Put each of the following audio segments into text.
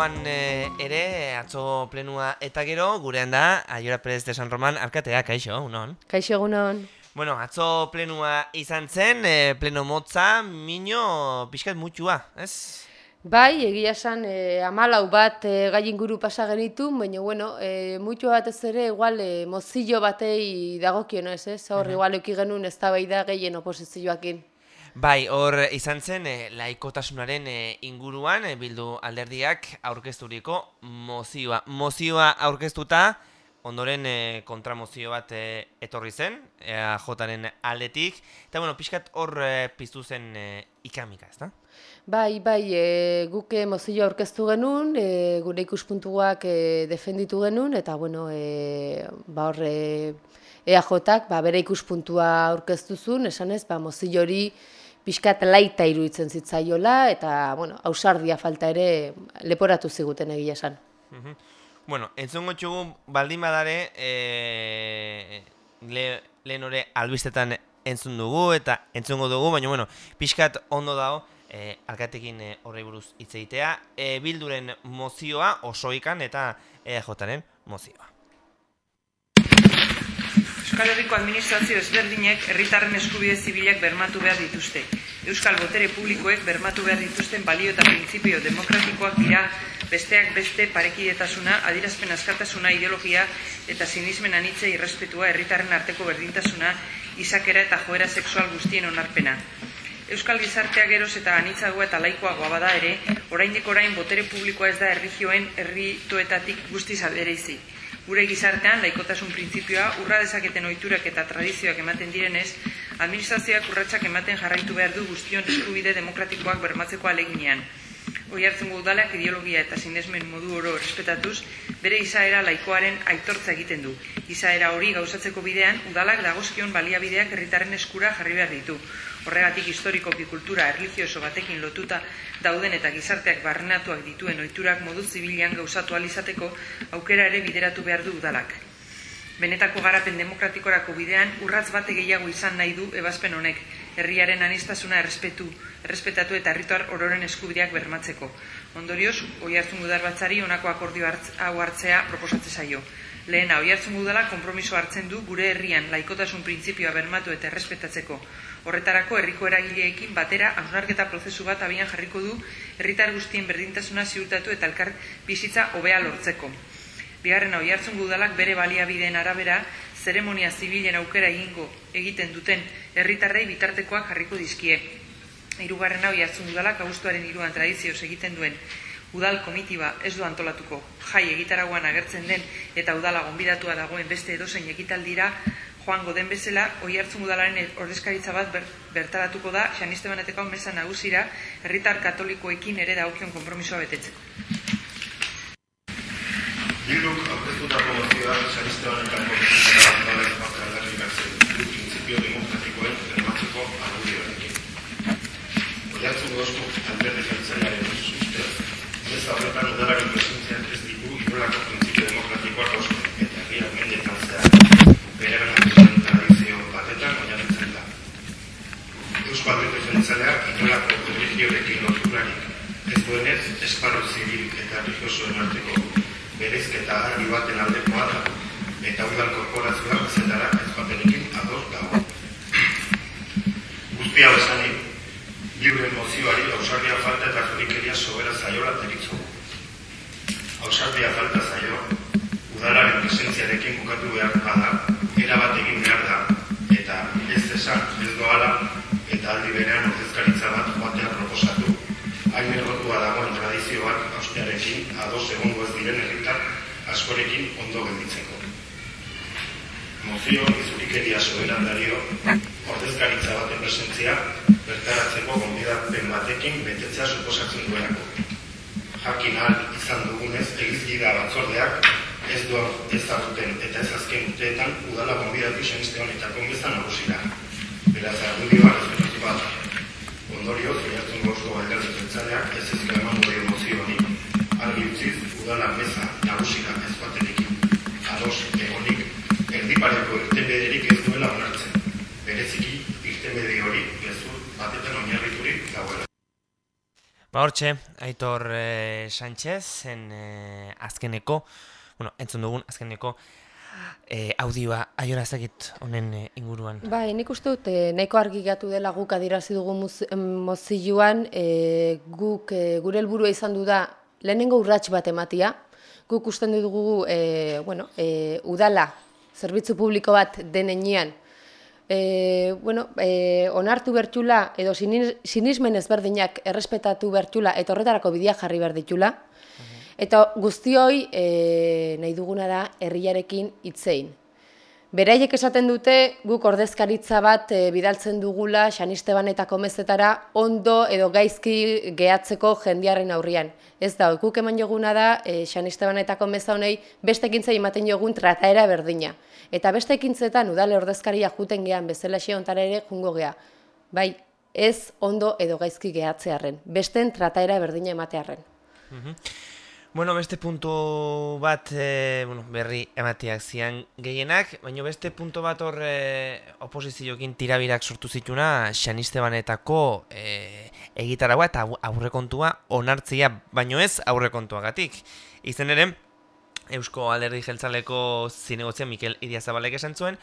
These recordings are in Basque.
gaurkoan e, ere, atzo plenua eta gero, gurean da, Aiora Perez de San Roman, alkatea, kaixo, unon? Kaixo egunon. Bueno, atzo plenua izan zen, e, pleno motza, mino, pixkat mutxua, ez? Bai, egia esan, e, amalau bat e, gai inguru pasa genitu, baina, bueno, e, mutu batez ere, igual, e, mozillo batei dagokion ez, ez? Hor, igual, eki genuen ez da gehien oposizioakin. Bai, hor izan zen e, laikotasunaren e, inguruan e, bildu alderdiak aurkezturiko mozioa. Mozioa aurkeztuta ondoren e, kontramozio bat e, etorri zen, EAJaren aldetik, eta bueno, pixkat hor e, piztu zen e, ikamika, ezta? Bai, bai, e, guke mozio aurkeztu genuen, e, gure ikuspuntuak e, defenditu genuen, eta bueno, e, ba hor, e, EAJak ba, bere ikuspuntua aurkeztu zuen, esan ez, ba, mozio hori pixkat laita iruditzen zitzaiola, eta, bueno, ausardia falta ere leporatu ziguten egia esan. Bueno, entzongo txugu baldin badare, e, le, lehen hori albistetan entzun dugu eta entzungo dugu, baina, bueno, pixkat ondo dago, e, alkatekin e, horrei buruz hitz egitea, e, bilduren mozioa osoikan eta EJaren mozioa. Euskal Herriko Administrazio ezberdinek herritarren eskubide zibilak bermatu behar dituzte. Euskal Botere Publikoek bermatu behar dituzten balio eta printzipio demokratikoak dira besteak beste parekidetasuna, adirazpen askatasuna, ideologia eta sinismen anitze irrespetua herritarren arteko berdintasuna, izakera eta joera sexual guztien onarpena. Euskal gizartea geroz eta anitzagoa eta laikoagoa bada ere, oraindik orain botere publikoa ez da erlijioen herritoetatik guztiz adereizi gure gizartean laikotasun printzipioa urra dezaketen ohiturak eta tradizioak ematen direnez, administrazioak urratsak ematen jarraitu behar du guztion eskubide demokratikoak bermatzeko aleginean. Hoi hartzen udalak ideologia eta sinesmen modu oro respetatuz, bere izaera laikoaren aitortza egiten du. Izaera hori gauzatzeko bidean, udalak dagozkion baliabideak herritarren eskura jarri behar ditu. Horregatik historikoki kultura erlijioso batekin lotuta dauden eta gizarteak barrenatuak dituen ohiturak modu zibilian gauzatu alizateko aukera ere bideratu behar du udalak. Benetako garapen demokratikorako bidean urratz bate gehiago izan nahi du ebazpen honek, herriaren anistasuna errespetu, errespetatu eta herrituar ororen eskubideak bermatzeko. Ondorioz, oi hartzun gudar batzari honako akordio hau hartzea proposatze zaio. Lehena, oi hartzun gudala kompromiso hartzen du gure herrian laikotasun printzipioa bermatu eta errespetatzeko. Horretarako herriko eragileekin batera hausnarketa prozesu bat abian jarriko du herritar guztien berdintasuna ziurtatu eta elkar bizitza hobea lortzeko. Bigarren hau jartzen gudalak bere baliabideen arabera zeremonia zibilen aukera egingo egiten duten herritarrei bitartekoak jarriko dizkie. Hirugarren hau jartzen gudalak abuztuaren iruan tradizioz egiten duen udal komitiba ez du antolatuko jai egitaragoan agertzen den eta udala gonbidatua dagoen beste edozein ekitaldira joango den bezala, oi hartzun udalaren ordezkaritza bat bertaratuko da, Xaniste Baneteko mesa nagusira, herritar katolikoekin ere daukion kompromisoa betetzeko. Bilduk aurkeztutako mozioa Xaniste Banetako mesa nagusira, principio demokratikoen bermatzeko argudioarekin. Oi hartzun gozko alberdi jeltzaiaren uste, ez horretan udalaren presentzian ez ditu irolako principio demokratikoak Hausardia falta zaio, udalaren presentziarekin bukatu behar bada, erabat egin behar da, eta ez esan, ez doala, eta aldi berean ordezkaritza bat joatea proposatu, hain errotua dagoen tradizio bat austearekin ados egongo ez diren herritar askorekin ondo gelditzeko. Mozio izurikeria soberan dario, ordezkaritza baten presentzia, bertaratzeko gonbidapen batekin betetzea suposatzen duenako. Jakin ahal izan dugunez, egizgida batzordeak ez du ezaguten eta ez azken urteetan udala gonbidatu seniste honetako meza nagusira. Beraz, argudioa respetatu bat. Ondorio, Ba hortxe, Aitor e, Sánchez, zen e, azkeneko, bueno, entzun dugun azkeneko e, audioa aiora ezagit honen e, inguruan. Bai, nik uste dut, e, nahiko argi gatu dela guk adirazi dugu mozioan, e, guk e, gure helburua izan du da lehenengo urrats bat ematia, guk usten dugu, e, bueno, e, udala, zerbitzu publiko bat denean, e, bueno, e, onartu bertula edo sinismen ezberdinak errespetatu bertula eta horretarako bidea jarri behar ditula. Eta guztioi e, nahi duguna da herriarekin hitzein. Beraiek esaten dute guk ordezkaritza bat e, bidaltzen dugula Xanistebanetako mezetara ondo edo gaizki gehatzeko jendiaren aurrian. Ez da, guk eman joguna da e, Xanistebanetako meza honei beste ekintzai ematen jogun trataera berdina. Eta beste ekintzetan udale ordezkaria juten gean bezala ontara ere jungo gea. Bai, ez ondo edo gaizki gehatzearren. Besten trataera berdina ematearren. Mm Bueno, beste puntu bat e, bueno, berri emateak zian gehienak, baina beste puntu bat hor e, oposiziokin tirabirak sortu zituna Xaniste banetako e, egitaragoa eta aurrekontua onartzia, baino ez aurrekontuagatik. Izen ere, Eusko Alderdi Jeltzaleko zinegotzia Mikel Idiazabalek esan zuen,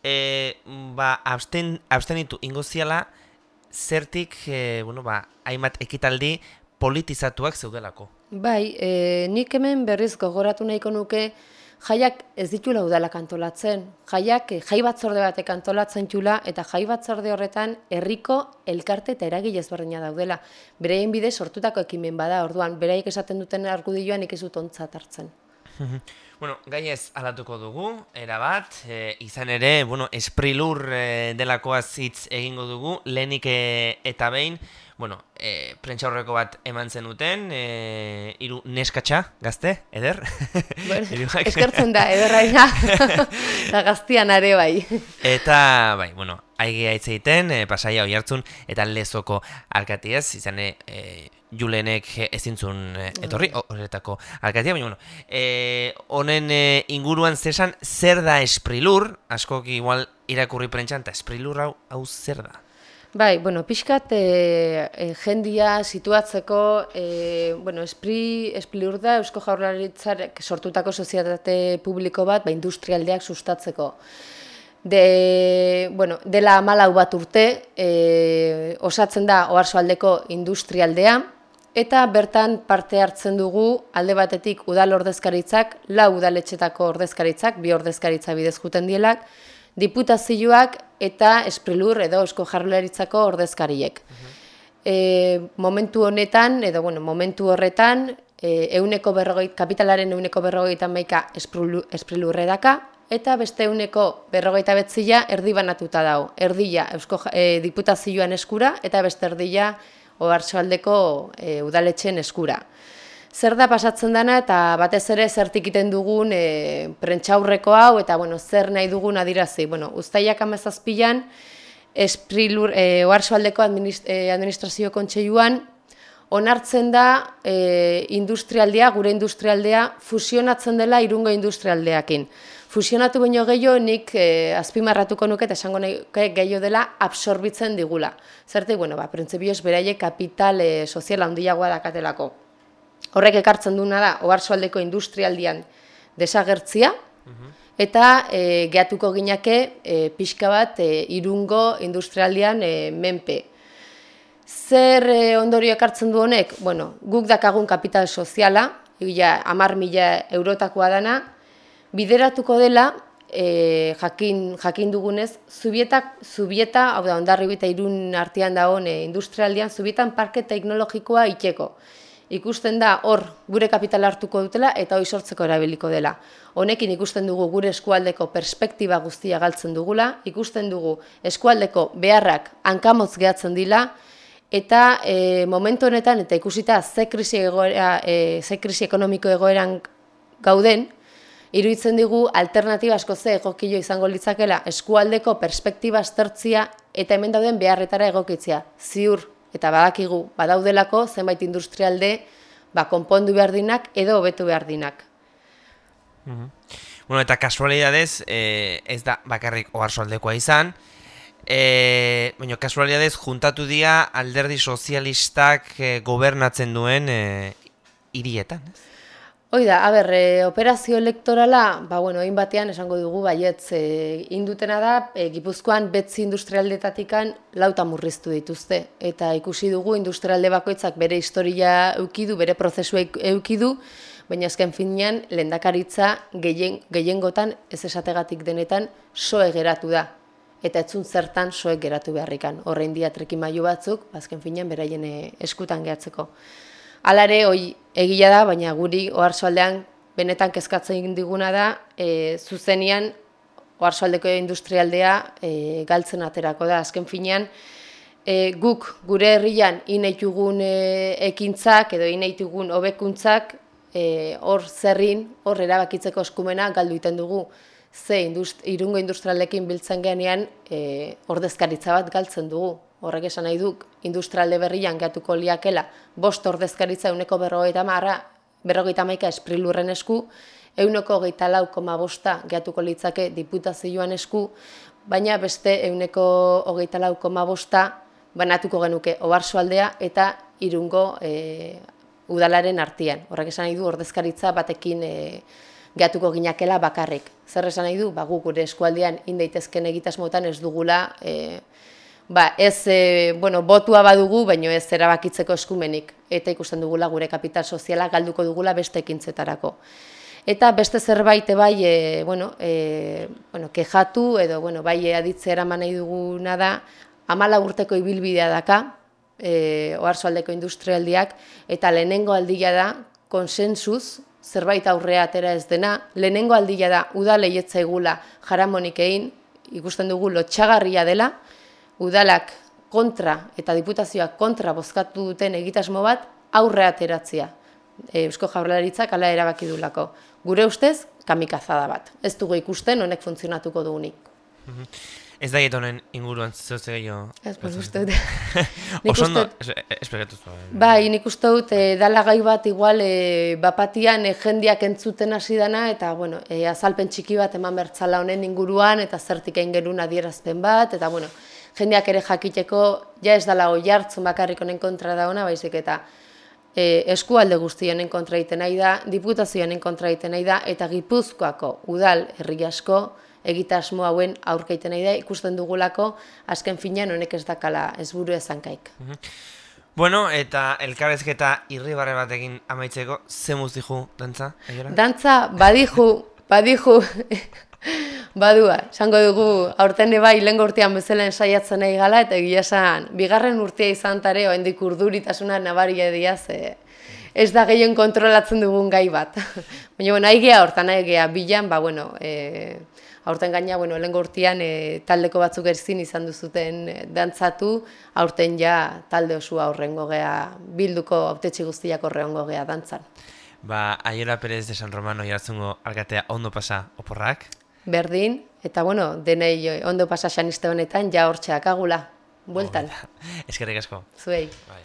e, ba, absten, abstenitu ingoziala zertik, e, bueno, ba, hainbat ekitaldi politizatuak zeudelako. Bai, e, nik hemen berriz gogoratu nahiko nuke, jaiak ez ditula udalak antolatzen. Jaiak, jai batzorde batek antolatzen txula, eta jai batzorde horretan herriko elkarte eta eragile ezberdina daudela. Bereien bide sortutako ekimen bada, orduan, beraiek esaten duten argudioan ikizut ontzat hartzen. Bueno, gai ez alatuko dugu, erabat, e, izan ere, bueno, esprilur e, delakoaz hitz egingo dugu, lehenik e, eta behin, bueno, e, prentsa horreko bat eman zen duten, e, iru neskatxa, gazte, eder? Bueno, eskertzen da, ederraina, eta gaztian are bai. Eta, bai, bueno, aigea hitz egiten, e, pasaia hoi hartzun, eta lezoko alkatiez, izan e, julenek ezintzun e, etorri, horretako alkatia, baina, bueno, e, honen e, inguruan zesan, zer da esprilur, askok igual irakurri prentxan, eta esprilur hau, hau zer da? Bai, bueno, pixkat e, e, jendia situatzeko, e, bueno, espri, esprilur da Eusko Jaurlaritzarek sortutako sozietate publiko bat, ba, industrialdeak sustatzeko. De, bueno, dela amalau bat urte, e, osatzen da oarsoaldeko industrialdea, eta bertan parte hartzen dugu alde batetik udal ordezkaritzak, lau udaletxetako ordezkaritzak, bi ordezkaritza bidez juten dielak, diputazioak eta esprilur edo esko jarlaritzako ordezkariek. E, momentu honetan, edo bueno, momentu horretan, e, euneko berrogeit, kapitalaren euneko berrogeita maika esprilurre daka, eta beste euneko berrogeita betzila erdi banatuta dago. Erdila eusko, e, diputazioan eskura eta beste erdila ohartxaldeko e, udaletxen eskura. Zer da pasatzen dana eta batez ere zertikiten dugun e, prentxaurreko hau eta bueno, zer nahi dugun adirazi. Bueno, Uztaiak amezazpilan, esprilur, e, ohartxaldeko e, administrazio kontseiluan, onartzen da e, industrialdea, gure industrialdea, fusionatzen dela irungo industrialdeakin fusionatu baino gehiago nik e, azpimarratuko nuke eta esango nahi gehiago dela absorbitzen digula. Zertik, bueno, ba, printzipioz beraiek kapital e, sozial handiagoa dakatelako. Horrek ekartzen duna da, oharsoaldeko industrialdian desagertzia, eta e, gehatuko ginake e, pixka bat e, irungo industrialdian e, menpe. Zer e, ondorio ekartzen du honek? Bueno, guk dakagun kapital soziala, ja, amar mila eurotakoa dana, bideratuko dela, e, jakin, jakin dugunez, zubietak, zubieta, hau da, ondarri bita irun artean da hone industrialdian, zubietan parke teknologikoa itxeko. Ikusten da hor gure kapital hartuko dutela eta hori sortzeko erabiliko dela. Honekin ikusten dugu gure eskualdeko perspektiba guztia galtzen dugula, ikusten dugu eskualdeko beharrak hankamotz gehatzen dila, eta e, momentu honetan, eta ikusita ze krisi, egoera, e, ze krisi ekonomiko egoeran gauden, iruditzen digu alternatiba asko ze egokilo izango litzakela eskualdeko perspektiba aztertzia eta hemen dauden beharretara egokitzea. Ziur eta badakigu badaudelako zenbait industrialde ba, konpondu behar dinak edo hobetu behar dinak. Bueno, eta kasualidadez, eh, ez da bakarrik oharsoaldekoa izan, E, baina, kasualidadez, juntatu dira alderdi sozialistak e, gobernatzen duen e, hirietan, ez? Hoi da, aber, e, operazio elektorala, ba, bueno, hain batean esango dugu, baietz, e, indutena da, e, Gipuzkoan betzi industrialdetatikan lauta murriztu dituzte. Eta ikusi dugu industrialde bakoitzak bere historia eukidu, bere prozesua eukidu, baina azken finean, lendakaritza gehien, gehiengotan, ez esategatik denetan, soe geratu da. Eta etzun zertan soe geratu beharrikan. Horrein dia trekimailu batzuk, ba, azken finean, beraien eskutan gehatzeko. Alare, hoi egia da, baina guri oharsoaldean benetan kezkatzen diguna da, e, zuzenian oharsoaldeko industrialdea e, galtzen aterako da. Azken finean, e, guk gure herrian inaitugun e, ekintzak edo inaitugun hobekuntzak e, hor zerrin, hor erabakitzeko eskumena galdu iten dugu ze indust, irungo industrialekin biltzen genean e, ordezkaritza bat galtzen dugu horrek esan nahi duk, industrialde berrian gehatuko liakela, bost ordezkaritza euneko berrogeita marra, berrogeita maika esprilurren esku, euneko geita lau koma bosta gehatuko litzake diputazioan esku, baina beste euneko hogeita lau koma bosta banatuko genuke obarsoaldea eta irungo e, udalaren artian. Horrek esan nahi du ordezkaritza batekin e, gehatuko ginakela bakarrik. Zer esan nahi du, ba, gure eskualdean indaitezken egitasmotan ez dugula e, ba, ez, e, bueno, botua badugu, baino ez erabakitzeko eskumenik, eta ikusten dugula gure kapital soziala galduko dugula beste ekintzetarako. Eta beste zerbait bai, e, bueno, e, bueno, kejatu edo bueno, bai aditze eraman nahi duguna da, amala urteko ibilbidea daka, e, oarsoaldeko industrialdiak, eta lehenengo aldia da, konsensuz, zerbait aurrea atera ez dena, lehenengo aldia da, udaleietza egula jaramonik egin, ikusten dugu lotxagarria dela, udalak kontra eta diputazioak kontra bozkatu duten egitasmo bat aurre ateratzea. E, Eusko Jaurlaritzak ala erabaki dulako. Gure ustez, kamikazada bat. Ez dugu ikusten honek funtzionatuko dugunik. Mhm. Ez da honen inguruan zehose gehiago? Ez, pues uste dut. Oso ondo, espegatu Bai, nik uste dut, e, dala gai bat igual e, bapatian e, jendiak entzuten hasi dana, eta bueno, e, azalpen txiki bat eman bertzala honen inguruan, eta zertik egin gerun adierazpen bat, eta bueno, jendeak ere jakiteko ja ez dala oi hartzun bakarrik honen kontra da ona, baizik eta e, eskualde guztionen kontra egiten nahi da, diputazioen kontra egiten nahi da, eta gipuzkoako udal herri asko egitasmo hauen aurkeiten nahi da, ikusten dugulako azken finean honek ez dakala ez buru ezankaik. Mhm. Bueno, eta elkarrezketa irribarre batekin amaitzeko, ze muztiju dantza? Dantza, badiju, badiju, Badua, esango dugu, aurten bai lehen urtean bezala ensaiatzen nahi gala, eta egia esan, bigarren urtea izan tare, oendik urduritasuna nabaria diaz, e, ez da gehien kontrolatzen dugun gai bat. Baina, bueno, nahi hortan nahi bilan, ba, bueno, e, aurten gaina, bueno, lehen urtean e, taldeko batzuk erzin izan duzuten e, dantzatu, aurten ja talde osua horrengo gea, bilduko autetxe guztiak horrengo gea dantzan. Ba, Aiera Perez de San Romano jartzungo algatea ondo pasa oporrak? berdin, eta bueno, denei ondo pasaxan izte honetan, ja hortxeak agula, bueltan. Eskerrik asko. Zuei. Bai,